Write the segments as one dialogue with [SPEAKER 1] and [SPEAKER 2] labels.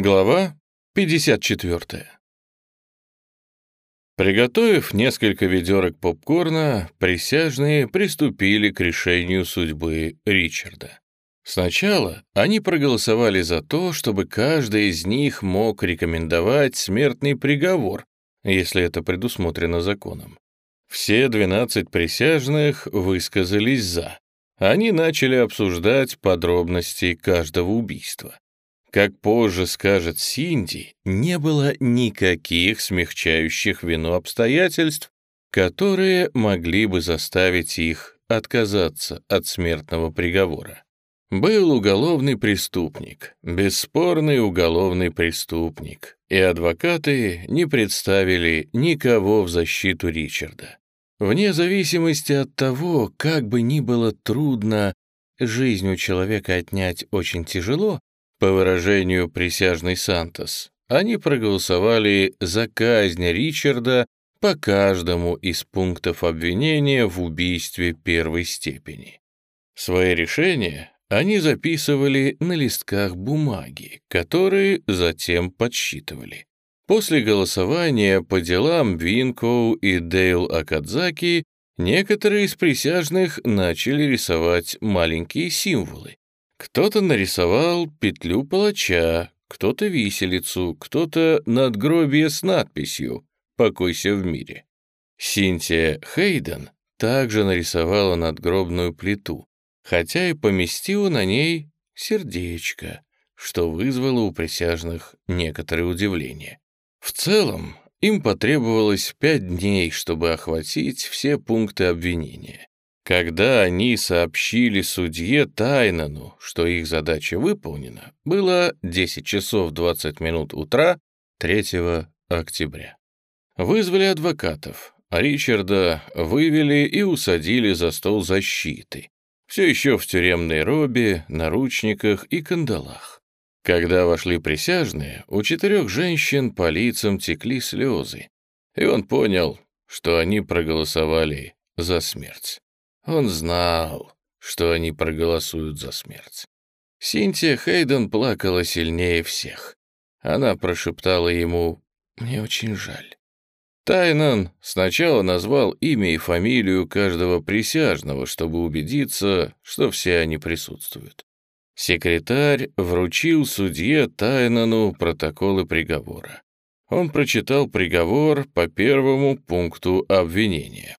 [SPEAKER 1] Глава 54. Приготовив несколько ведерок попкорна, присяжные приступили к решению судьбы Ричарда. Сначала они проголосовали за то, чтобы каждый из них мог рекомендовать смертный приговор, если это предусмотрено законом. Все 12 присяжных высказались «за». Они начали обсуждать подробности каждого убийства. Как позже скажет Синди, не было никаких смягчающих вину обстоятельств, которые могли бы заставить их отказаться от смертного приговора. Был уголовный преступник, бесспорный уголовный преступник, и адвокаты не представили никого в защиту Ричарда. Вне зависимости от того, как бы ни было трудно, жизнь у человека отнять очень тяжело, по выражению присяжный Сантос, они проголосовали за казнь Ричарда по каждому из пунктов обвинения в убийстве первой степени. Свои решения они записывали на листках бумаги, которые затем подсчитывали. После голосования по делам Винкоу и Дейл Акадзаки некоторые из присяжных начали рисовать маленькие символы, кто-то нарисовал петлю палача, кто-то виселицу, кто-то надгробие с надписью «Покойся в мире». Синтия Хейден также нарисовала надгробную плиту, хотя и поместила на ней сердечко, что вызвало у присяжных некоторое удивление. В целом, им потребовалось пять дней, чтобы охватить все пункты обвинения. Когда они сообщили судье Тайнану, что их задача выполнена, было 10 часов 20 минут утра 3 октября. Вызвали адвокатов, Ричарда вывели и усадили за стол защиты, все еще в тюремной робе, наручниках и кандалах. Когда вошли присяжные, у четырех женщин по лицам текли слезы, и он понял, что они проголосовали за смерть. Он знал, что они проголосуют за смерть. Синтия Хейден плакала сильнее всех. Она прошептала ему «Мне очень жаль». Тайнан сначала назвал имя и фамилию каждого присяжного, чтобы убедиться, что все они присутствуют. Секретарь вручил судье Тайнану протоколы приговора. Он прочитал приговор по первому пункту обвинения.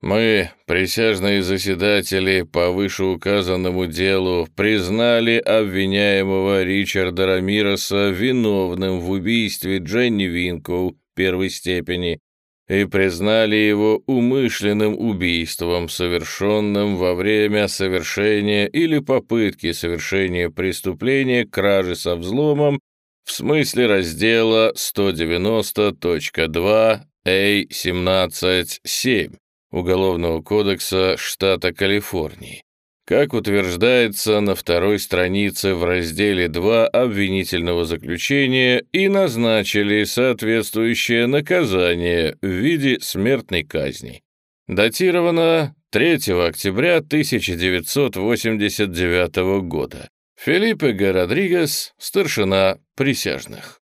[SPEAKER 1] Мы, присяжные заседатели по вышеуказанному делу, признали обвиняемого Ричарда Рамироса виновным в убийстве Дженни Винкоу первой степени и признали его умышленным убийством, совершенным во время совершения или попытки совершения преступления кражи со взломом в смысле раздела 190.2 A17.7 Уголовного кодекса штата Калифорнии, как утверждается на второй странице в разделе 2 обвинительного заключения и назначили соответствующее наказание в виде смертной казни. Датировано 3 октября 1989 года. Филиппе Г. Родригес, старшина присяжных.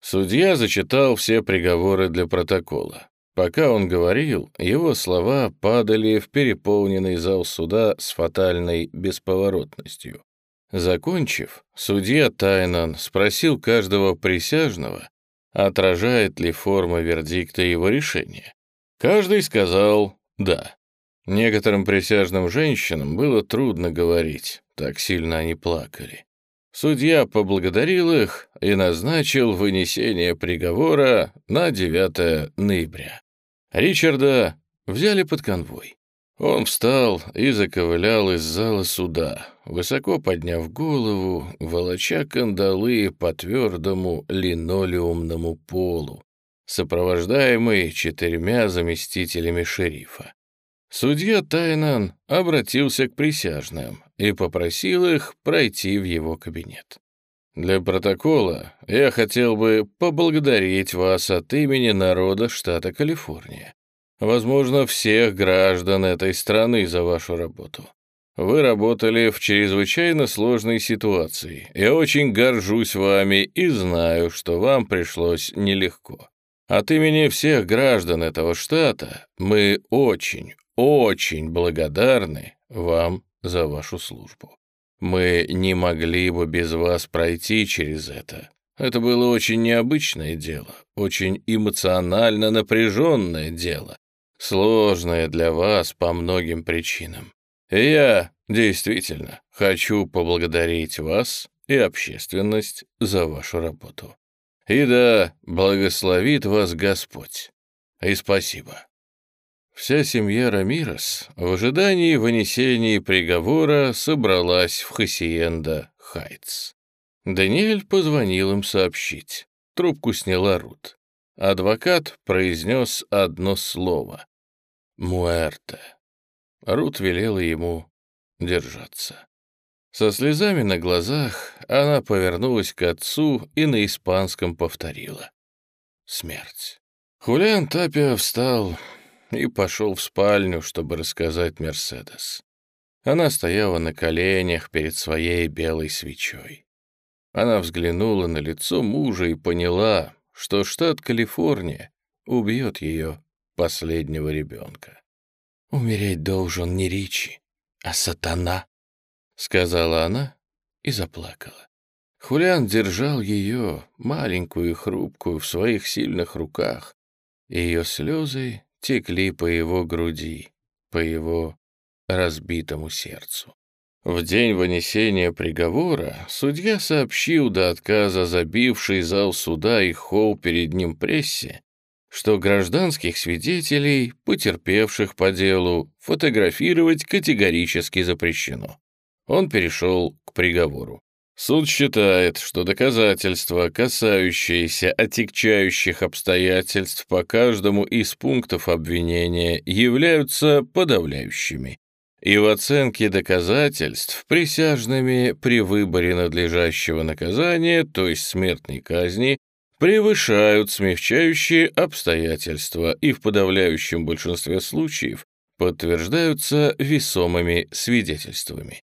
[SPEAKER 1] Судья зачитал все приговоры для протокола. Пока он говорил, его слова падали в переполненный зал суда с фатальной бесповоротностью. Закончив, судья Тайнан спросил каждого присяжного, отражает ли форма вердикта его решения. Каждый сказал «да». Некоторым присяжным женщинам было трудно говорить, так сильно они плакали. Судья поблагодарил их и назначил вынесение приговора на 9 ноября. Ричарда взяли под конвой. Он встал и заковылял из зала суда, высоко подняв голову, волоча кандалы по твердому линолеумному полу, сопровождаемый четырьмя заместителями шерифа. Судья Тайнан обратился к присяжным и попросил их пройти в его кабинет. Для протокола я хотел бы поблагодарить вас от имени народа штата Калифорния. Возможно, всех граждан этой страны за вашу работу. Вы работали в чрезвычайно сложной ситуации. Я очень горжусь вами и знаю, что вам пришлось нелегко. От имени всех граждан этого штата мы очень, очень благодарны вам за вашу службу. Мы не могли бы без вас пройти через это. Это было очень необычное дело, очень эмоционально напряженное дело, сложное для вас по многим причинам. И я действительно хочу поблагодарить вас и общественность за вашу работу. И да, благословит вас Господь. И спасибо. Вся семья Рамирос в ожидании вынесения приговора собралась в Хасиенда Хайтс. Даниэль позвонил им сообщить. Трубку сняла Рут. Адвокат произнес одно слово. «Муэрте». Рут велела ему держаться. Со слезами на глазах она повернулась к отцу и на испанском повторила. «Смерть». Хулиан Тапиа встал и пошел в спальню, чтобы рассказать Мерседес. Она стояла на коленях перед своей белой свечой. Она взглянула на лицо мужа и поняла, что штат Калифорния убьет ее последнего ребенка. «Умереть должен не Ричи, а сатана», — сказала она и заплакала. Хулиан держал ее, маленькую и хрупкую, в своих сильных руках. Ее слезы текли по его груди, по его разбитому сердцу. В день вынесения приговора судья сообщил до отказа забивший зал суда и холл перед ним прессе, что гражданских свидетелей, потерпевших по делу, фотографировать категорически запрещено. Он перешел к приговору. Суд считает, что доказательства, касающиеся отягчающих обстоятельств по каждому из пунктов обвинения, являются подавляющими. И в оценке доказательств присяжными при выборе надлежащего наказания, то есть смертной казни, превышают смягчающие обстоятельства и в подавляющем большинстве случаев подтверждаются весомыми свидетельствами.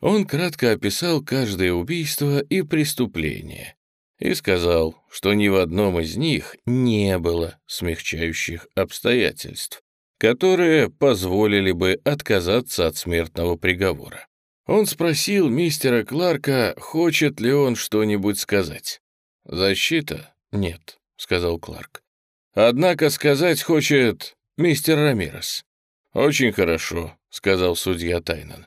[SPEAKER 1] Он кратко описал каждое убийство и преступление и сказал, что ни в одном из них не было смягчающих обстоятельств, которые позволили бы отказаться от смертного приговора. Он спросил мистера Кларка, хочет ли он что-нибудь сказать. «Защита? Нет», — сказал Кларк. «Однако сказать хочет мистер Рамирес». «Очень хорошо», — сказал судья Тайнан.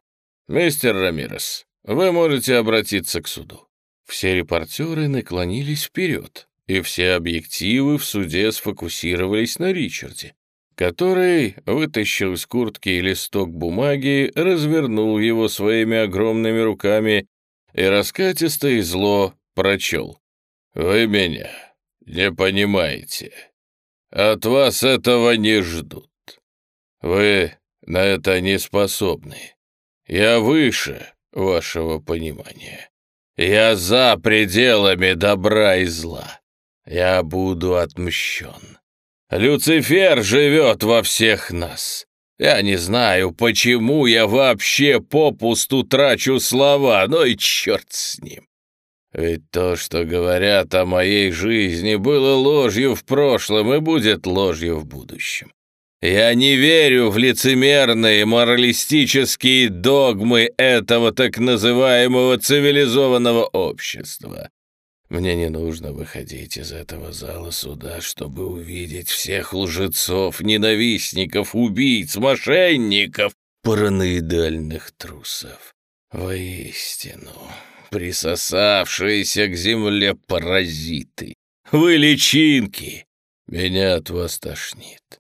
[SPEAKER 1] «Мистер Рамирес, вы можете обратиться к суду». Все репортеры наклонились вперед, и все объективы в суде сфокусировались на Ричарде, который вытащил из куртки листок бумаги, развернул его своими огромными руками и раскатисто и зло прочел. «Вы меня не понимаете. От вас этого не ждут. Вы на это не способны. Я выше вашего понимания. Я за пределами добра и зла. Я буду отмщен. Люцифер живет во всех нас. Я не знаю, почему я вообще попусту трачу слова, но и черт с ним. Ведь то, что говорят о моей жизни, было ложью в прошлом и будет ложью в будущем. Я не верю в лицемерные моралистические догмы этого так называемого цивилизованного общества. Мне не нужно выходить из этого зала суда, чтобы увидеть всех лжецов, ненавистников, убийц, мошенников, параноидальных трусов. Воистину, присосавшиеся к земле паразиты. Вы личинки. Меня от вас тошнит.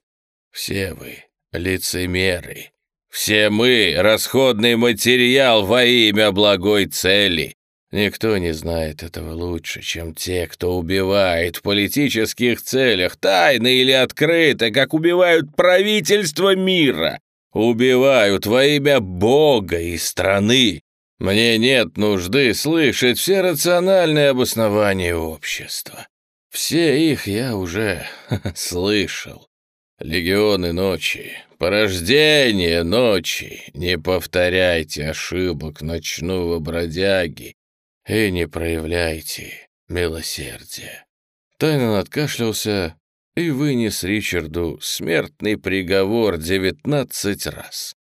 [SPEAKER 1] Все вы лицемеры. Все мы — расходный материал во имя благой цели. Никто не знает этого лучше, чем те, кто убивает в политических целях, тайно или открыто, как убивают правительство мира. Убивают во имя Бога и страны. Мне нет нужды слышать все рациональные обоснования общества. Все их я уже слышал. Легионы ночи, порождение ночи, не повторяйте ошибок ночного бродяги и не проявляйте милосердия». Тайнан откашлялся и вынес Ричарду смертный приговор девятнадцать раз.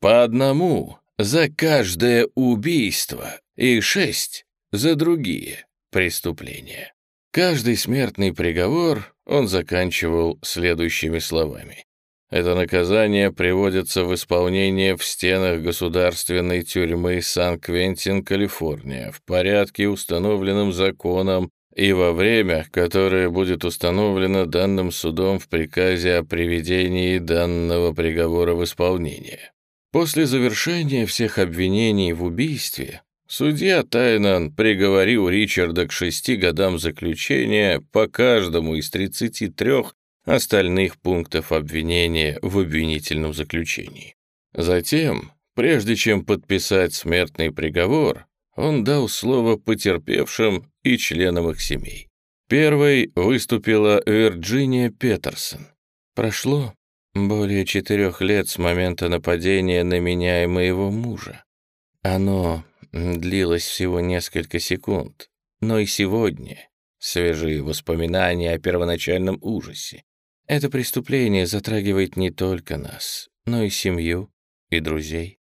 [SPEAKER 1] По одному за каждое убийство и шесть за другие преступления. Каждый смертный приговор он заканчивал следующими словами. Это наказание приводится в исполнение в стенах государственной тюрьмы Сан-Квентин, Калифорния, в порядке, установленном законом, и во время, которое будет установлено данным судом в приказе о приведении данного приговора в исполнение. После завершения всех обвинений в убийстве Судья Тайнан приговорил Ричарда к шести годам заключения по каждому из 33 остальных пунктов обвинения в обвинительном заключении. Затем, прежде чем подписать смертный приговор, он дал слово потерпевшим и членам их семей. Первой выступила Вирджиния Петерсон. Прошло более четырех лет с момента нападения на меня и моего мужа. Оно длилось всего несколько секунд, но и сегодня свежие воспоминания о первоначальном ужасе. Это преступление затрагивает не только нас, но и семью и друзей.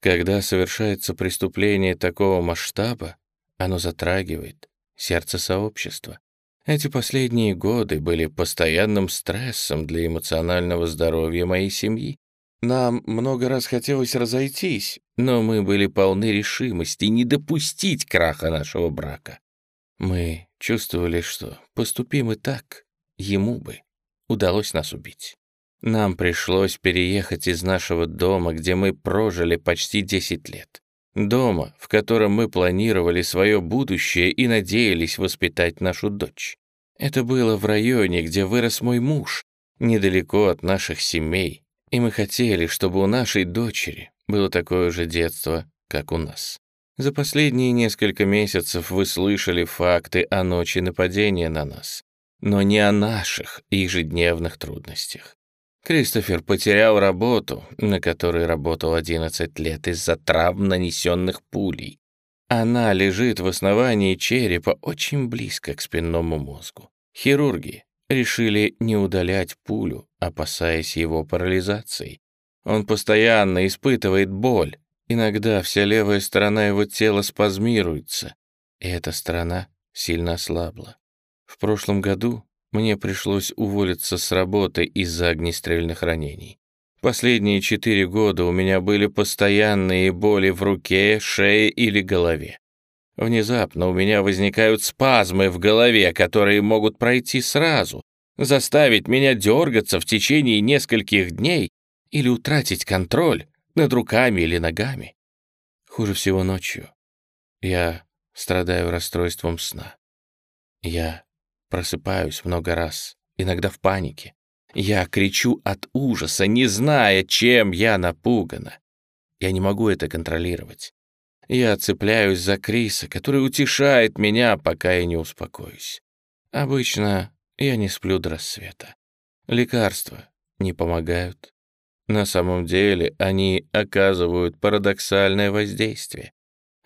[SPEAKER 1] Когда совершается преступление такого масштаба, оно затрагивает сердце сообщества. Эти последние годы были постоянным стрессом для эмоционального здоровья моей семьи. Нам много раз хотелось разойтись, но мы были полны решимости не допустить краха нашего брака. Мы чувствовали, что поступим и так, ему бы удалось нас убить. Нам пришлось переехать из нашего дома, где мы прожили почти 10 лет. Дома, в котором мы планировали свое будущее и надеялись воспитать нашу дочь. Это было в районе, где вырос мой муж, недалеко от наших семей, и мы хотели, чтобы у нашей дочери было такое же детство, как у нас. За последние несколько месяцев вы слышали факты о ночи нападения на нас, но не о наших ежедневных трудностях. Кристофер потерял работу, на которой работал 11 лет из-за травм, нанесенных пулей. Она лежит в основании черепа очень близко к спинному мозгу. Хирурги решили не удалять пулю, опасаясь его парализации. Он постоянно испытывает боль. Иногда вся левая сторона его тела спазмируется, и эта сторона сильно ослабла. В прошлом году мне пришлось уволиться с работы из-за огнестрельных ранений. Последние четыре года у меня были постоянные боли в руке, шее или голове. Внезапно у меня возникают спазмы в голове, которые могут пройти сразу, заставить меня дергаться в течение нескольких дней или утратить контроль над руками или ногами. Хуже всего ночью. Я страдаю расстройством сна. Я просыпаюсь много раз, иногда в панике. Я кричу от ужаса, не зная, чем я напугана. Я не могу это контролировать. Я цепляюсь за Криса, который утешает меня, пока я не успокоюсь. Обычно я не сплю до рассвета. Лекарства не помогают. На самом деле они оказывают парадоксальное воздействие.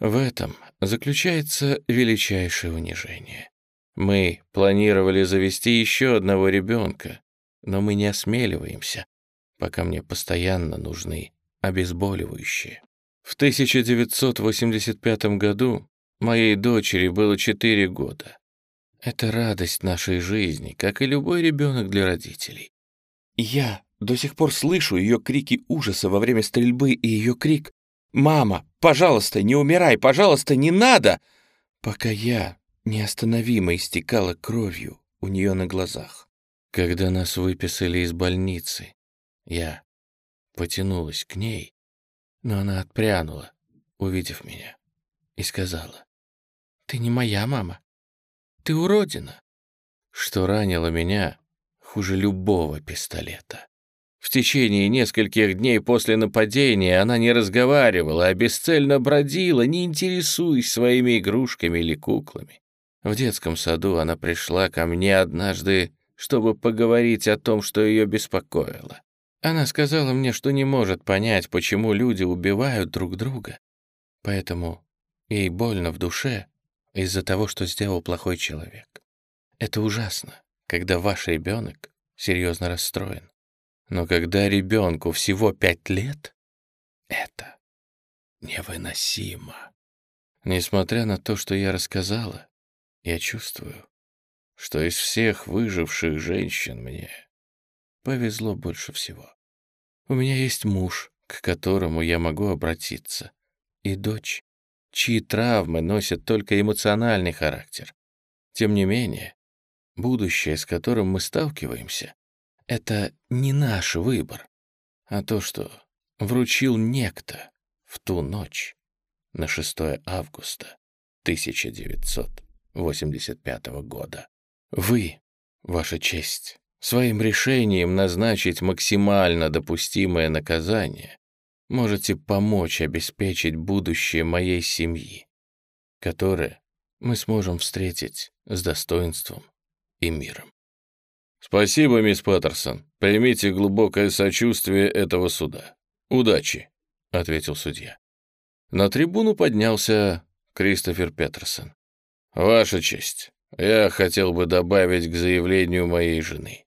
[SPEAKER 1] В этом заключается величайшее унижение. Мы планировали завести еще одного ребенка, но мы не осмеливаемся, пока мне постоянно нужны обезболивающие. В 1985 году моей дочери было 4 года. Это радость нашей жизни, как и любой ребенок для родителей. Я до сих пор слышу ее крики ужаса во время стрельбы и ее крик «Мама, пожалуйста, не умирай, пожалуйста, не надо!» пока я неостановимо истекала кровью у нее на глазах. Когда нас выписали из больницы, я потянулась к ней, но она отпрянула, увидев меня, и сказала, «Ты не моя мама. Ты уродина!» Что ранило меня хуже любого пистолета. В течение нескольких дней после нападения она не разговаривала, а бесцельно бродила, не интересуясь своими игрушками или куклами. В детском саду она пришла ко мне однажды чтобы поговорить о том, что ее беспокоило. Она сказала мне, что не может понять, почему люди убивают друг друга. Поэтому ей больно в душе из-за того, что сделал плохой человек. Это ужасно, когда ваш ребенок серьезно расстроен. Но когда ребенку всего пять лет, это невыносимо. Несмотря на то, что я рассказала, я чувствую, что из всех выживших женщин мне повезло больше всего. У меня есть муж, к которому я могу обратиться, и дочь, чьи травмы носят только эмоциональный характер. Тем не менее, будущее, с которым мы сталкиваемся, это не наш выбор, а то, что вручил некто в ту ночь на 6 августа 1985 года. Вы, Ваша честь, своим решением назначить максимально допустимое наказание можете помочь обеспечить будущее моей семьи, которое мы сможем встретить с достоинством и миром. «Спасибо, мисс Паттерсон. Примите глубокое сочувствие этого суда. Удачи», — ответил судья. На трибуну поднялся Кристофер Петерсон. «Ваша честь, я хотел бы добавить к заявлению моей жены.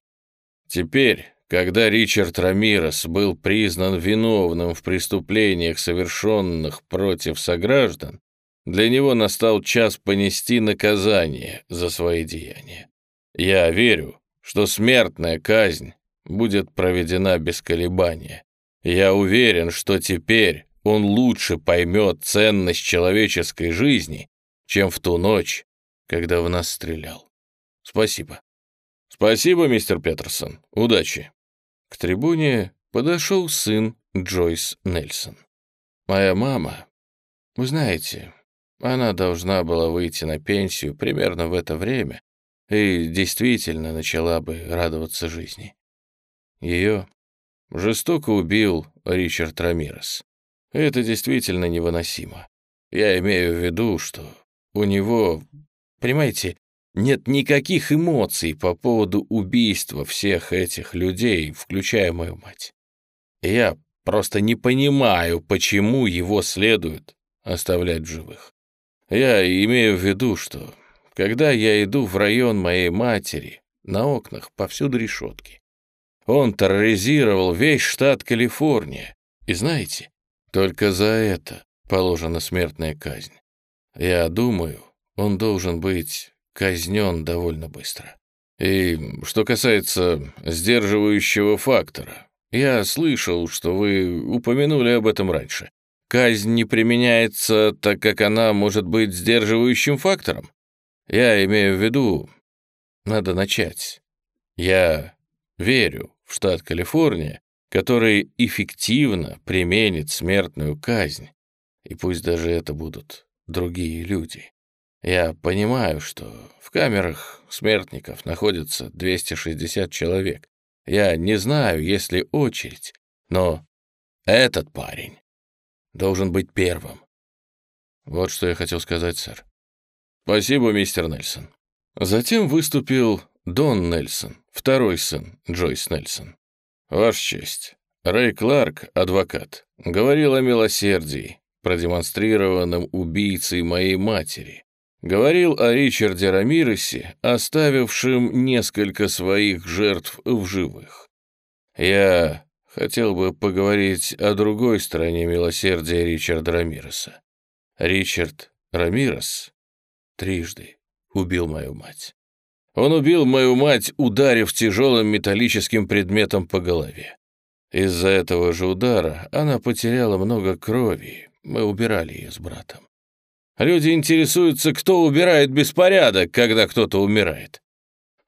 [SPEAKER 1] Теперь, когда Ричард Рамирес был признан виновным в преступлениях, совершенных против сограждан, для него настал час понести наказание за свои деяния. Я верю, что смертная казнь будет проведена без колебания. Я уверен, что теперь он лучше поймет ценность человеческой жизни, чем в ту ночь, когда в нас стрелял. Спасибо. Спасибо, мистер Петерсон. Удачи. К трибуне подошел сын Джойс Нельсон. Моя мама, вы знаете, она должна была выйти на пенсию примерно в это время, и действительно начала бы радоваться жизни. Ее жестоко убил Ричард Рамирес. Это действительно невыносимо. Я имею в виду, что у него, понимаете, нет никаких эмоций по поводу убийства всех этих людей, включая мою мать. Я просто не понимаю, почему его следует оставлять в живых. Я имею в виду, что когда я иду в район моей матери, на окнах повсюду решетки. Он терроризировал весь штат Калифорния. И знаете, только за это положена смертная казнь. Я думаю, он должен быть казнен довольно быстро. И что касается сдерживающего фактора, я слышал, что вы упомянули об этом раньше. Казнь не применяется, так как она может быть сдерживающим фактором? Я имею в виду, надо начать. Я верю в штат Калифорния, который эффективно применит смертную казнь, и пусть даже это будут другие люди. Я понимаю, что в камерах смертников находится 260 человек. Я не знаю, есть ли очередь, но этот парень должен быть первым. Вот что я хотел сказать, сэр. «Спасибо, мистер Нельсон». Затем выступил Дон Нельсон, второй сын Джойс Нельсон. «Ваша честь, Рэй Кларк, адвокат, говорил о милосердии, продемонстрированном убийцей моей матери. Говорил о Ричарде Рамиресе, оставившем несколько своих жертв в живых. Я хотел бы поговорить о другой стороне милосердия Ричарда Рамиреса. Ричард Рамирес трижды убил мою мать. Он убил мою мать, ударив тяжелым металлическим предметом по голове. Из-за этого же удара она потеряла много крови, мы убирали ее с братом. Люди интересуются, кто убирает беспорядок, когда кто-то умирает.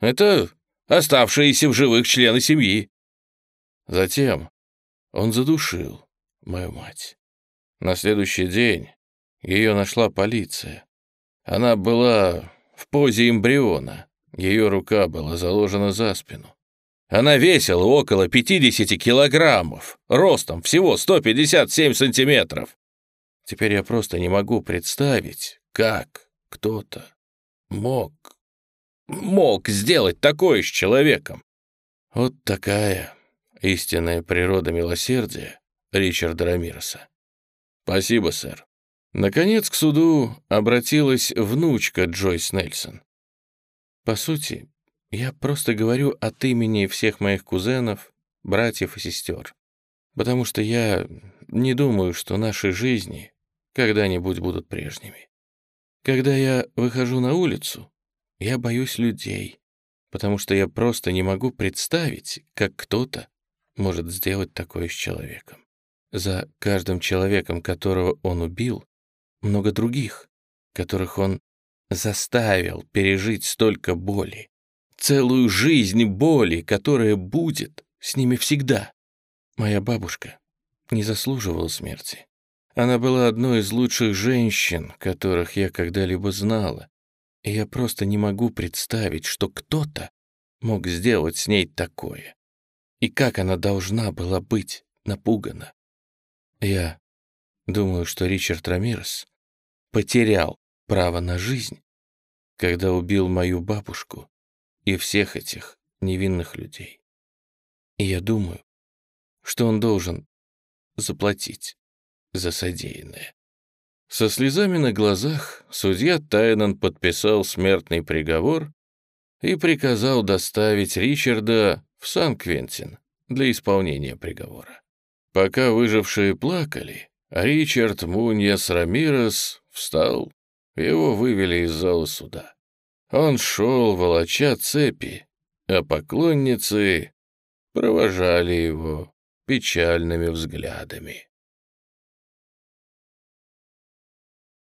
[SPEAKER 1] Это оставшиеся в живых члены семьи. Затем он задушил мою мать. На следующий день ее нашла полиция. Она была в позе эмбриона. Ее рука была заложена за спину. Она весила около 50 килограммов, ростом всего 157 сантиметров. Теперь я просто не могу представить, как кто-то мог мог сделать такое с человеком? Вот такая истинная природа милосердия Ричарда Рамироса. Спасибо, сэр. Наконец к суду обратилась внучка Джойс Нельсон. По сути, я просто говорю от имени всех моих кузенов, братьев и сестер, потому что я не думаю, что наши жизни когда-нибудь будут прежними. Когда я выхожу на улицу, я боюсь людей, потому что я просто не могу представить, как кто-то может сделать такое с человеком. За каждым человеком, которого он убил, много других, которых он заставил пережить столько боли. Целую жизнь боли, которая будет с ними всегда. Моя бабушка не заслуживала смерти. Она была одной из лучших женщин, которых я когда-либо знала, и я просто не могу представить, что кто-то мог сделать с ней такое. И как она должна была быть напугана. Я думаю, что Ричард Рамирес потерял право на жизнь, когда убил мою бабушку и всех этих невинных людей. И я думаю, что он должен заплатить за содеянное. Со слезами на глазах судья Тайнан подписал смертный приговор и приказал доставить Ричарда в Сан-Квентин для исполнения приговора. Пока выжившие плакали, Ричард Муньяс Рамирес встал, его вывели из зала суда. Он шел, волоча цепи, а поклонницы провожали его печальными взглядами.